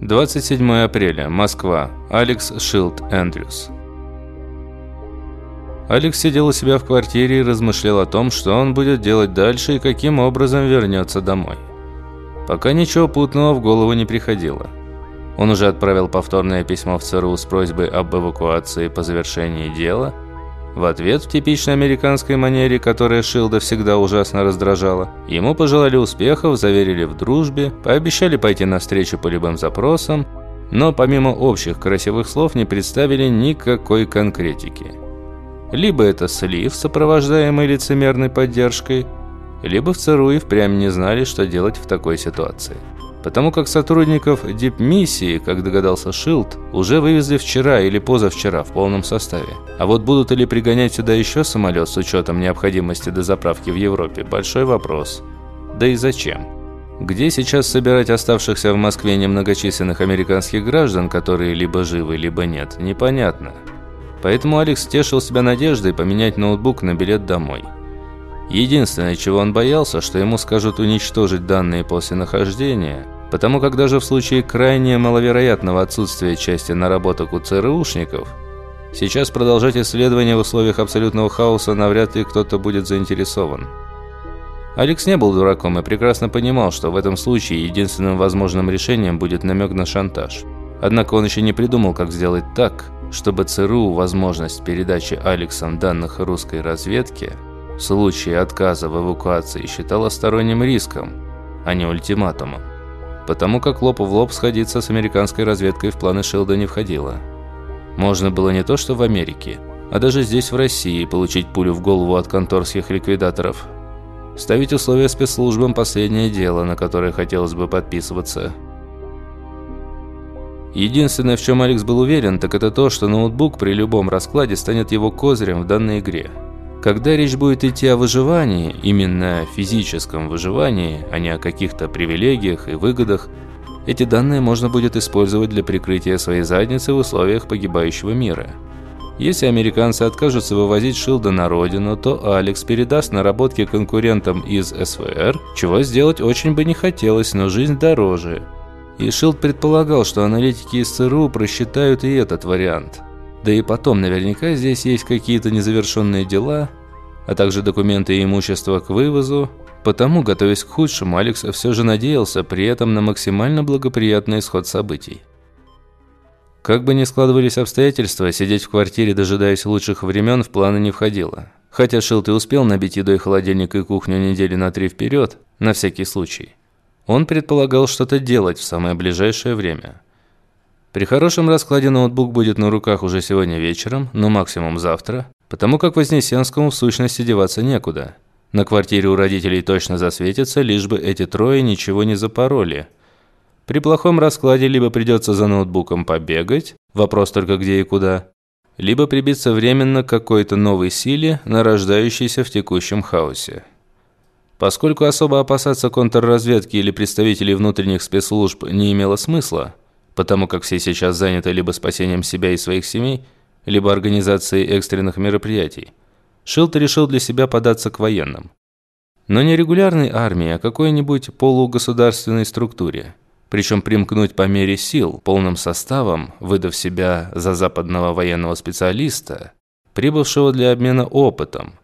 27 апреля. Москва. Алекс Шилд Эндрюс. Алекс сидел у себя в квартире и размышлял о том, что он будет делать дальше и каким образом вернется домой. Пока ничего путного в голову не приходило. Он уже отправил повторное письмо в ЦРУ с просьбой об эвакуации по завершении дела. В ответ в типичной американской манере, которая Шилда всегда ужасно раздражала, ему пожелали успехов, заверили в дружбе, пообещали пойти навстречу по любым запросам, но помимо общих красивых слов не представили никакой конкретики. Либо это слив, сопровождаемый лицемерной поддержкой, либо в ЦРУ и впрямь не знали, что делать в такой ситуации потому как сотрудников дипмиссии, как догадался Шилд, уже вывезли вчера или позавчера в полном составе. А вот будут ли пригонять сюда еще самолет с учетом необходимости дозаправки в Европе – большой вопрос. Да и зачем? Где сейчас собирать оставшихся в Москве немногочисленных американских граждан, которые либо живы, либо нет, непонятно. Поэтому Алекс тешил себя надеждой поменять ноутбук на билет домой. Единственное, чего он боялся, что ему скажут уничтожить данные после нахождения – Потому как даже в случае крайне маловероятного отсутствия части наработок у ЦРУшников, сейчас продолжать исследования в условиях абсолютного хаоса навряд ли кто-то будет заинтересован. Алекс не был дураком и прекрасно понимал, что в этом случае единственным возможным решением будет намек на шантаж. Однако он еще не придумал, как сделать так, чтобы ЦРУ возможность передачи Алексом данных русской разведки в случае отказа в эвакуации считала сторонним риском, а не ультиматумом потому как лоб в лоб сходиться с американской разведкой в планы Шилда не входило. Можно было не то что в Америке, а даже здесь, в России, получить пулю в голову от конторских ликвидаторов. Ставить условия спецслужбам – последнее дело, на которое хотелось бы подписываться. Единственное, в чем Алекс был уверен, так это то, что ноутбук при любом раскладе станет его козырем в данной игре – когда речь будет идти о выживании, именно о физическом выживании, а не о каких-то привилегиях и выгодах, эти данные можно будет использовать для прикрытия своей задницы в условиях погибающего мира. Если американцы откажутся вывозить Шилда на родину, то Алекс передаст наработки конкурентам из СВР, чего сделать очень бы не хотелось, но жизнь дороже. И Шилд предполагал, что аналитики из ЦРУ просчитают и этот вариант – да и потом, наверняка здесь есть какие-то незавершенные дела, а также документы и имущество к вывозу. Потому, готовясь к худшему, Алекс все же надеялся при этом на максимально благоприятный исход событий. Как бы ни складывались обстоятельства, сидеть в квартире, дожидаясь лучших времен, в планы не входило. Хотя Шилд и успел набить едой холодильник и кухню недели на три вперед, на всякий случай. Он предполагал что-то делать в самое ближайшее время – при хорошем раскладе ноутбук будет на руках уже сегодня вечером, но максимум завтра, потому как Вознесенскому в сущности деваться некуда. На квартире у родителей точно засветится, лишь бы эти трое ничего не запороли. При плохом раскладе либо придется за ноутбуком побегать, вопрос только где и куда, либо прибиться временно к какой-то новой силе, нарождающейся в текущем хаосе. Поскольку особо опасаться контрразведки или представителей внутренних спецслужб не имело смысла, потому как все сейчас заняты либо спасением себя и своих семей, либо организацией экстренных мероприятий. Шилд решил для себя податься к военным. Но не регулярной армии, а какой-нибудь полугосударственной структуре. Причем примкнуть по мере сил, полным составом, выдав себя за западного военного специалиста, прибывшего для обмена опытом.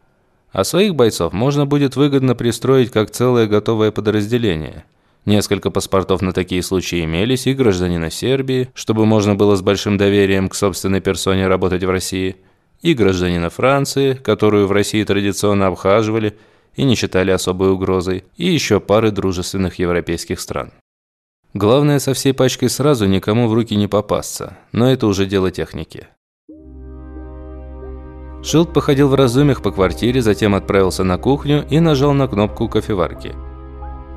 А своих бойцов можно будет выгодно пристроить как целое готовое подразделение – Несколько паспортов на такие случаи имелись и гражданина Сербии, чтобы можно было с большим доверием к собственной персоне работать в России, и гражданина Франции, которую в России традиционно обхаживали и не считали особой угрозой, и еще пары дружественных европейских стран. Главное со всей пачкой сразу никому в руки не попасться, но это уже дело техники. Шилд походил в разумях по квартире, затем отправился на кухню и нажал на кнопку кофеварки –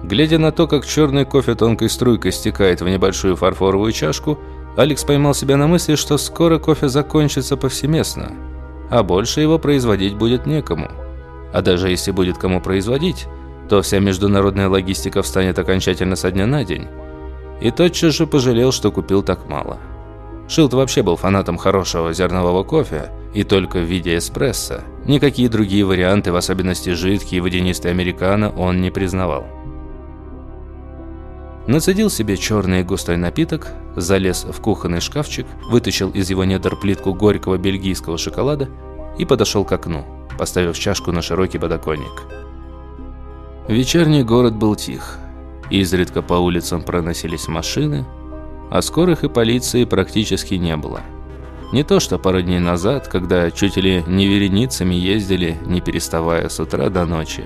Глядя на то, как черный кофе тонкой струйкой стекает в небольшую фарфоровую чашку, Алекс поймал себя на мысли, что скоро кофе закончится повсеместно, а больше его производить будет некому. А даже если будет кому производить, то вся международная логистика встанет окончательно со дня на день. И тотчас же пожалел, что купил так мало. Шилд вообще был фанатом хорошего зернового кофе, и только в виде эспрессо. Никакие другие варианты, в особенности жидкий и водянистый американо, он не признавал. Нацедил себе черный густой напиток, залез в кухонный шкафчик, вытащил из его недр плитку горького бельгийского шоколада и подошел к окну, поставив чашку на широкий подоконник. Вечерний город был тих. Изредка по улицам проносились машины, а скорых и полиции практически не было. Не то что пару дней назад, когда чуть ли не вереницами ездили, не переставая с утра до ночи.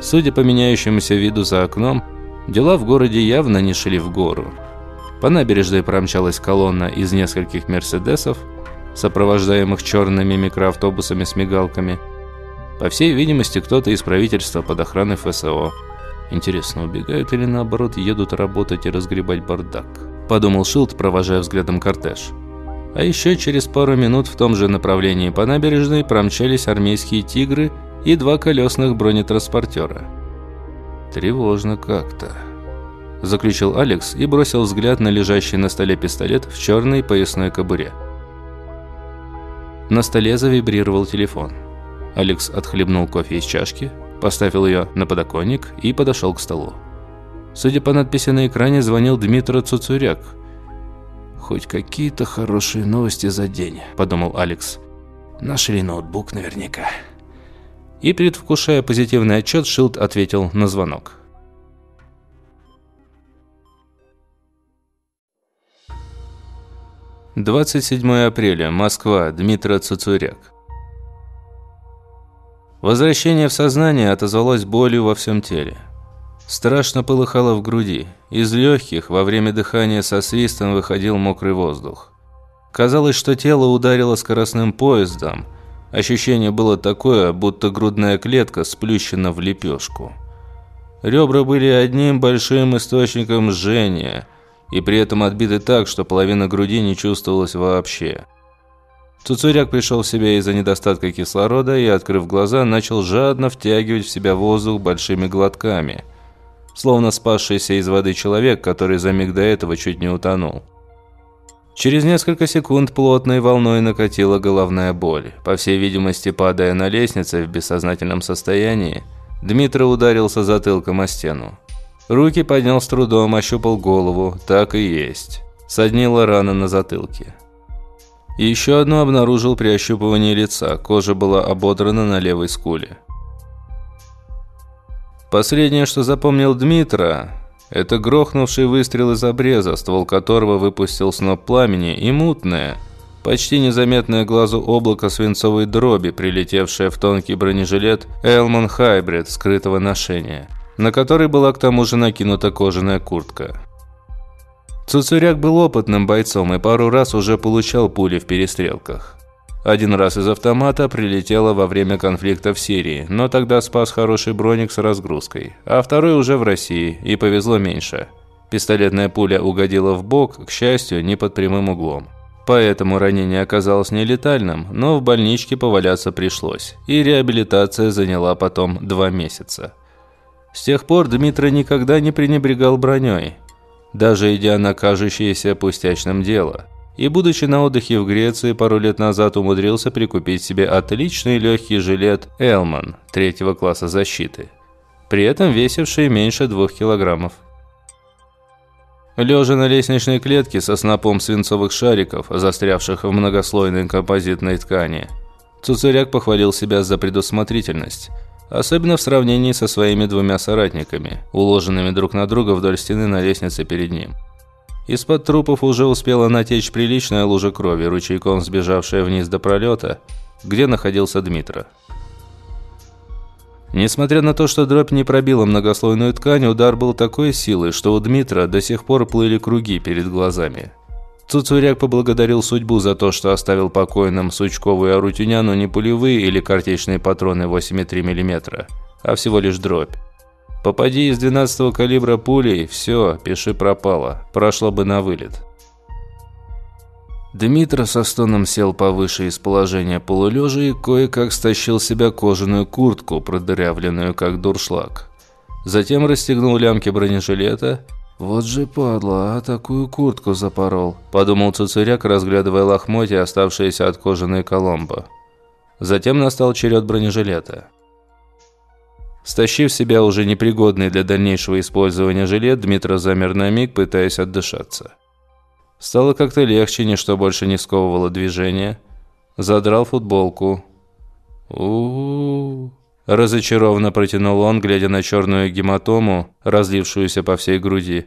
Судя по меняющемуся виду за окном, Дела в городе явно не шли в гору. По набережной промчалась колонна из нескольких «Мерседесов», сопровождаемых черными микроавтобусами с мигалками. По всей видимости, кто-то из правительства под охраной ФСО. Интересно, убегают или наоборот едут работать и разгребать бардак? Подумал Шилд, провожая взглядом кортеж. А еще через пару минут в том же направлении по набережной промчались армейские «Тигры» и два колесных бронетранспортера. «Тревожно как-то», – заключил Алекс и бросил взгляд на лежащий на столе пистолет в черной поясной кобуре. На столе завибрировал телефон. Алекс отхлебнул кофе из чашки, поставил ее на подоконник и подошел к столу. Судя по надписи на экране, звонил Дмитро Цуцуряк. «Хоть какие-то хорошие новости за день», – подумал Алекс. «Нашли ноутбук наверняка». И, предвкушая позитивный отчет, Шилд ответил на звонок. «27 апреля. Москва. Дмитро Цуцуряк». Возвращение в сознание отозвалось болью во всем теле. Страшно полыхало в груди. Из легких во время дыхания со свистом выходил мокрый воздух. Казалось, что тело ударило скоростным поездом, Ощущение было такое, будто грудная клетка сплющена в лепешку. Ребра были одним большим источником жжения, и при этом отбиты так, что половина груди не чувствовалась вообще. Цуцуряк пришел в себя из-за недостатка кислорода и, открыв глаза, начал жадно втягивать в себя воздух большими глотками, словно спасшийся из воды человек, который за миг до этого чуть не утонул. Через несколько секунд плотной волной накатила головная боль. По всей видимости, падая на лестнице в бессознательном состоянии, Дмитрий ударился затылком о стену. Руки поднял с трудом, ощупал голову. Так и есть. Соднила рана на затылке. Еще одну обнаружил при ощупывании лица. Кожа была ободрана на левой скуле. Последнее, что запомнил Дмитра, это грохнувший выстрел из обреза, ствол которого выпустил сноп пламени, и мутное, почти незаметное глазу облако свинцовой дроби, прилетевшее в тонкий бронежилет Элмон Хайбрид скрытого ношения, на который была к тому же накинута кожаная куртка. Цуцуряк был опытным бойцом и пару раз уже получал пули в перестрелках. Один раз из автомата прилетело во время конфликта в Сирии, но тогда спас хороший броник с разгрузкой, а второй уже в России, и повезло меньше. Пистолетная пуля угодила в бок, к счастью, не под прямым углом. Поэтому ранение оказалось нелетальным, но в больничке поваляться пришлось, и реабилитация заняла потом два месяца. С тех пор Дмитрий никогда не пренебрегал броней, даже идя на кажущееся пустячным дело – и, будучи на отдыхе в Греции, пару лет назад умудрился прикупить себе отличный легкий жилет «Элман» третьего класса защиты, при этом весивший меньше двух килограммов. Лежа на лестничной клетке со снопом свинцовых шариков, застрявших в многослойной композитной ткани, Цуцуряк похвалил себя за предусмотрительность, особенно в сравнении со своими двумя соратниками, уложенными друг на друга вдоль стены на лестнице перед ним. Из-под трупов уже успела натечь приличная лужа крови, ручейком сбежавшая вниз до пролета, где находился Дмитро. Несмотря на то, что дробь не пробила многослойную ткань, удар был такой силой, что у Дмитра до сих пор плыли круги перед глазами. Цуцуряк поблагодарил судьбу за то, что оставил покойным Сучкову и Арутюняну не пулевые или картечные патроны 8,3 мм, а всего лишь дробь. Попади из 12-го калибра пулей, все, пиши пропало. Прошло бы на вылет. Дмитро со стоном сел повыше из положения полулежа и кое-как стащил себя кожаную куртку, продырявленную как дуршлаг. Затем расстегнул лямки бронежилета. «Вот же падла, а такую куртку запорол», – подумал Цуцуряк, разглядывая лохмотья, оставшиеся от кожаной коломбо. Затем настал черед бронежилета. Стащив себя уже непригодный для дальнейшего использования жилет, Дмитро замер на миг, пытаясь отдышаться. Стало как-то легче, ничто больше не сковывало движение. Задрал футболку. у у, -у. Разочарованно протянул он, глядя на черную гематому, разлившуюся по всей груди.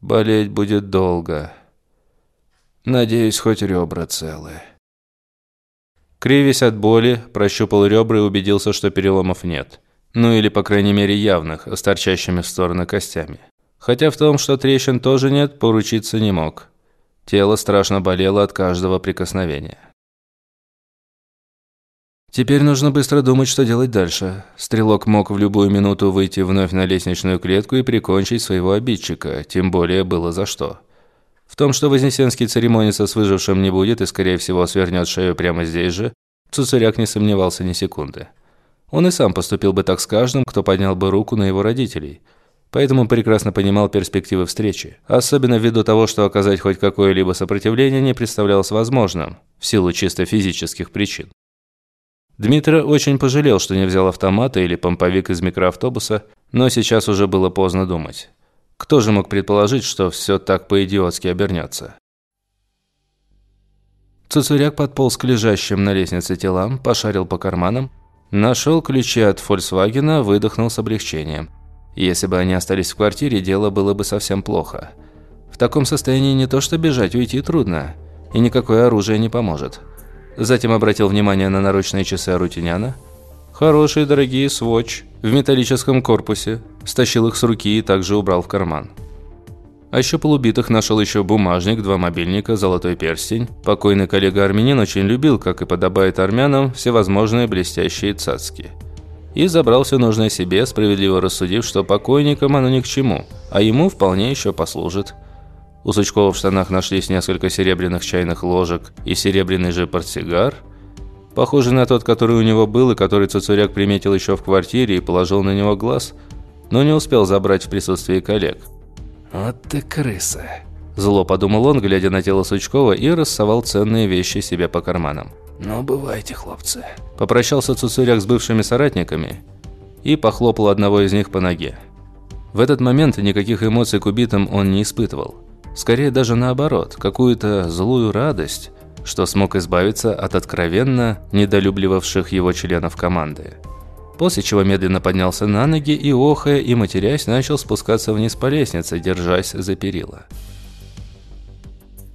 «Болеть будет долго. Надеюсь, хоть ребра целы». Кривясь от боли, прощупал ребра и убедился, что переломов нет. Ну или, по крайней мере, явных, с торчащими в стороны костями. Хотя в том, что трещин тоже нет, поручиться не мог. Тело страшно болело от каждого прикосновения. Теперь нужно быстро думать, что делать дальше. Стрелок мог в любую минуту выйти вновь на лестничную клетку и прикончить своего обидчика, тем более было за что. В том, что Вознесенский церемониться с выжившим не будет и, скорее всего, свернет шею прямо здесь же, Цуцуряк не сомневался ни секунды. Он и сам поступил бы так с каждым, кто поднял бы руку на его родителей. Поэтому прекрасно понимал перспективы встречи. Особенно ввиду того, что оказать хоть какое-либо сопротивление не представлялось возможным, в силу чисто физических причин. Дмитрий очень пожалел, что не взял автомата или помповик из микроавтобуса, но сейчас уже было поздно думать. Кто же мог предположить, что все так по-идиотски обернется? Цуцуряк подполз к лежащим на лестнице телам, пошарил по карманам, нашел ключи от «Фольксвагена», выдохнул с облегчением. Если бы они остались в квартире, дело было бы совсем плохо. В таком состоянии не то что бежать, уйти трудно, и никакое оружие не поможет. Затем обратил внимание на наручные часы Арутиняна. Хорошие, дорогие, сводч, в металлическом корпусе. Стащил их с руки и также убрал в карман. А еще полубитых нашел еще бумажник, два мобильника, золотой перстень. Покойный коллега-армянин очень любил, как и подобает армянам, всевозможные блестящие цацки. И забрал все нужное себе, справедливо рассудив, что покойникам оно ни к чему, а ему вполне еще послужит. У Сучкова в штанах нашлись несколько серебряных чайных ложек и серебряный же портсигар, похожий на тот, который у него был и который Цуцуряк приметил еще в квартире и положил на него глаз, но не успел забрать в присутствии коллег. «Вот ты крыса!» Зло подумал он, глядя на тело Сучкова, и рассовал ценные вещи себе по карманам. «Ну, бывайте, хлопцы!» Попрощался Цуцуряк с бывшими соратниками и похлопал одного из них по ноге. В этот момент никаких эмоций к убитым он не испытывал. Скорее даже наоборот, какую-то злую радость, что смог избавиться от откровенно недолюбливавших его членов команды. После чего медленно поднялся на ноги и, охая и матерясь, начал спускаться вниз по лестнице, держась за перила.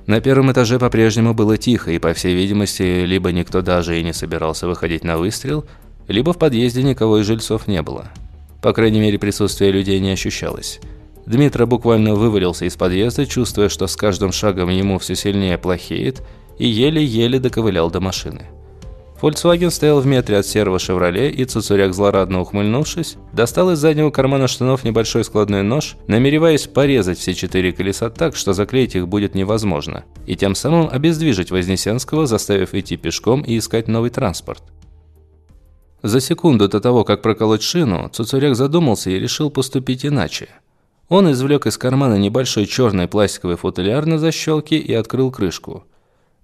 На первом этаже по-прежнему было тихо, и, по всей видимости, либо никто даже и не собирался выходить на выстрел, либо в подъезде никого из жильцов не было. По крайней мере, присутствие людей не ощущалось. Дмитро буквально вывалился из подъезда, чувствуя, что с каждым шагом ему все сильнее плохеет, и еле-еле доковылял до машины. Volkswagen стоял в метре от серого «Шевроле», и Цуцуряк, злорадно ухмыльнувшись, достал из заднего кармана штанов небольшой складной нож, намереваясь порезать все четыре колеса так, что заклеить их будет невозможно, и тем самым обездвижить Вознесенского, заставив идти пешком и искать новый транспорт. За секунду до того, как проколоть шину, Цуцуряк задумался и решил поступить иначе – он извлек из кармана небольшой черный пластиковый футляр на защелке и открыл крышку.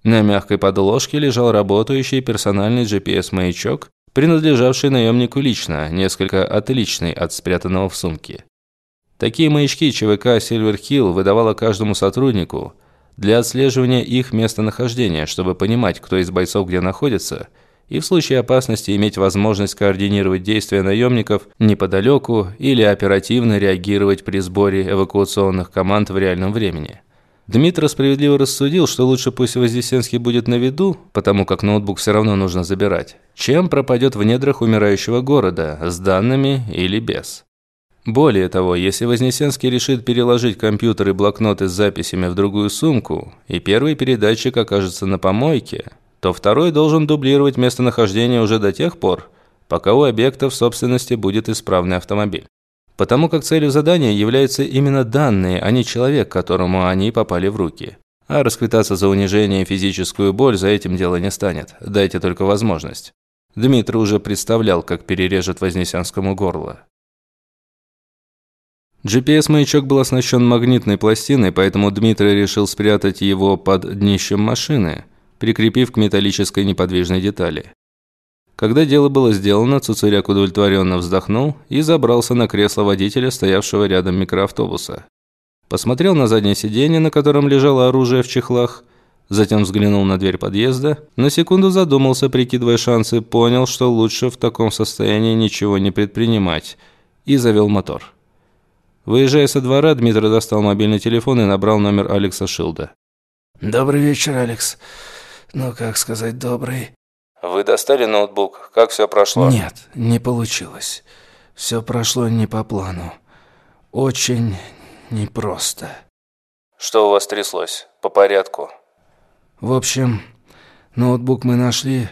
На мягкой подложке лежал работающий персональный GPS-маячок, принадлежавший наемнику лично, несколько отличный от спрятанного в сумке. Такие маячки ЧВК Silver Hill выдавала каждому сотруднику для отслеживания их местонахождения, чтобы понимать, кто из бойцов где находится – и в случае опасности иметь возможность координировать действия наемников неподалеку или оперативно реагировать при сборе эвакуационных команд в реальном времени. Дмитрий справедливо рассудил, что лучше пусть Вознесенский будет на виду, потому как ноутбук все равно нужно забирать, чем пропадет в недрах умирающего города, с данными или без. Более того, если Вознесенский решит переложить компьютер и блокноты с записями в другую сумку, и первый передатчик окажется на помойке, то второй должен дублировать местонахождение уже до тех пор, пока у объекта в собственности будет исправный автомобиль. Потому как целью задания являются именно данные, а не человек, которому они попали в руки. А расквитаться за унижение и физическую боль за этим дело не станет. Дайте только возможность. Дмитрий уже представлял, как перережет Вознесенскому горло. GPS-маячок был оснащен магнитной пластиной, поэтому Дмитрий решил спрятать его под днищем машины – прикрепив к металлической неподвижной детали. Когда дело было сделано, Цуцеряк удовлетворенно вздохнул и забрался на кресло водителя, стоявшего рядом микроавтобуса. Посмотрел на заднее сиденье, на котором лежало оружие в чехлах, затем взглянул на дверь подъезда, на секунду задумался, прикидывая шансы, понял, что лучше в таком состоянии ничего не предпринимать, и завел мотор. Выезжая со двора, Дмитрий достал мобильный телефон и набрал номер Алекса Шилда. «Добрый вечер, Алекс. Ну, как сказать, добрый?» «Вы достали ноутбук? Как все прошло?» «Нет, не получилось. Все прошло не по плану. Очень непросто». «Что у вас тряслось? По порядку». «В общем, ноутбук мы нашли.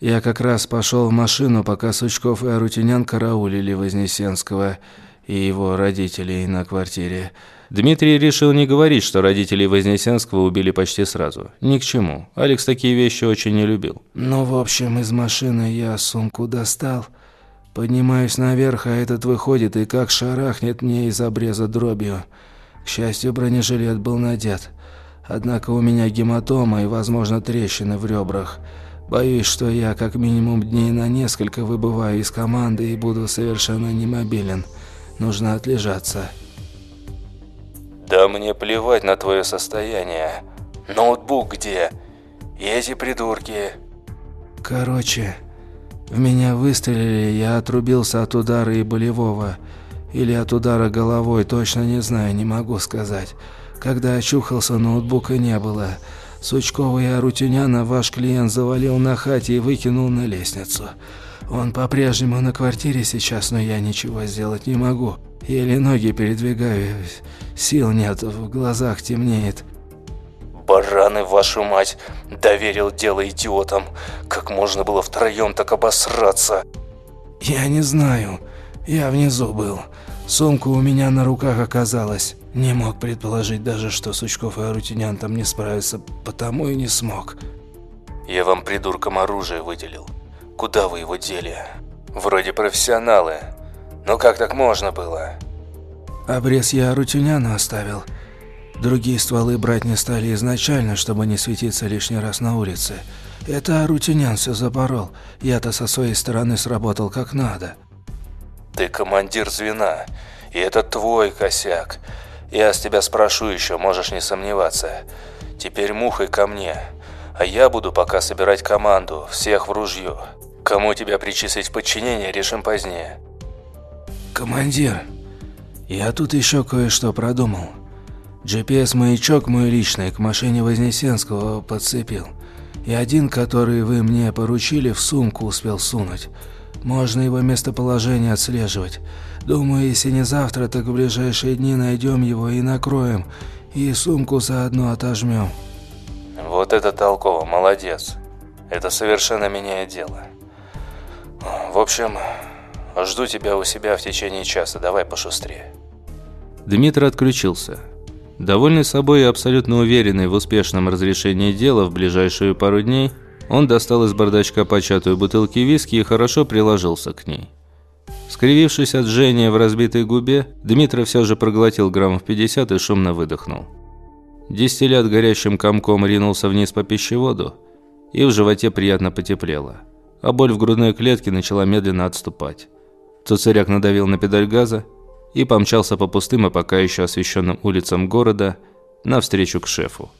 Я как раз пошел в машину, пока Сучков и Арутюнян караулили Вознесенского и его родителей на квартире. Дмитрий решил не говорить, что родителей Вознесенского убили почти сразу. Ни к чему. Алекс такие вещи очень не любил. Ну, в общем, из машины я сумку достал. Поднимаюсь наверх, а этот выходит и как шарахнет мне из обреза дробью. К счастью, бронежилет был надет. Однако у меня гематома и, возможно, трещины в ребрах. Боюсь, что я как минимум дней на несколько выбываю из команды и буду совершенно немобилен. Нужно отлежаться. «Да мне плевать на твое состояние. Ноутбук где? И эти придурки?» «Короче, в меня выстрелили, я отрубился от удара и болевого. Или от удара головой, точно не знаю, не могу сказать. Когда очухался, ноутбука не было. Сучкова и Арутюняна ваш клиент завалил на хате и выкинул на лестницу. Он по-прежнему на квартире сейчас, но я ничего сделать не могу. Еле ноги передвигаю, сил нет, в глазах темнеет. «Бараны, вашу мать! Доверил дело идиотам! Как можно было втроем так обосраться?» «Я не знаю. Я внизу был. Сумка у меня на руках оказалась. Не мог предположить даже, что Сучков и Арутинян там не справятся, потому и не смог». «Я вам придуркам оружие выделил. Куда вы его дели? Вроде профессионалы. Но как так можно было?» Обрез я Рутюняну оставил. Другие стволы брать не стали изначально, чтобы не светиться лишний раз на улице. Это Арутюнян все запорол. Я-то со своей стороны сработал как надо. Ты командир звена, и это твой косяк. Я с тебя спрошу еще, можешь не сомневаться. Теперь мухой ко мне, а я буду пока собирать команду, всех в ружье. Кому тебя причислить в подчинение, решим позднее. Командир, я тут еще кое-что продумал. GPS-маячок мой личный к машине Вознесенского подцепил. И один, который вы мне поручили, в сумку успел сунуть. Можно его местоположение отслеживать. Думаю, если не завтра, так в ближайшие дни найдем его и накроем. И сумку заодно отожмем. Вот это толково, молодец. Это совершенно меняет дело. В общем, жду тебя у себя в течение часа. Давай пошустрее. Дмитрий отключился. Довольный собой и абсолютно уверенный в успешном разрешении дела в ближайшую пару дней, он достал из бардачка початую бутылки виски и хорошо приложился к ней. Скривившись от жжения в разбитой губе, Дмитрий все же проглотил граммов 50 и шумно выдохнул. Дистиллят горящим комком ринулся вниз по пищеводу, и в животе приятно потеплело, а боль в грудной клетке начала медленно отступать. Цуцеряк надавил на педаль газа, и помчался по пустым и пока еще освещенным улицам города навстречу к шефу.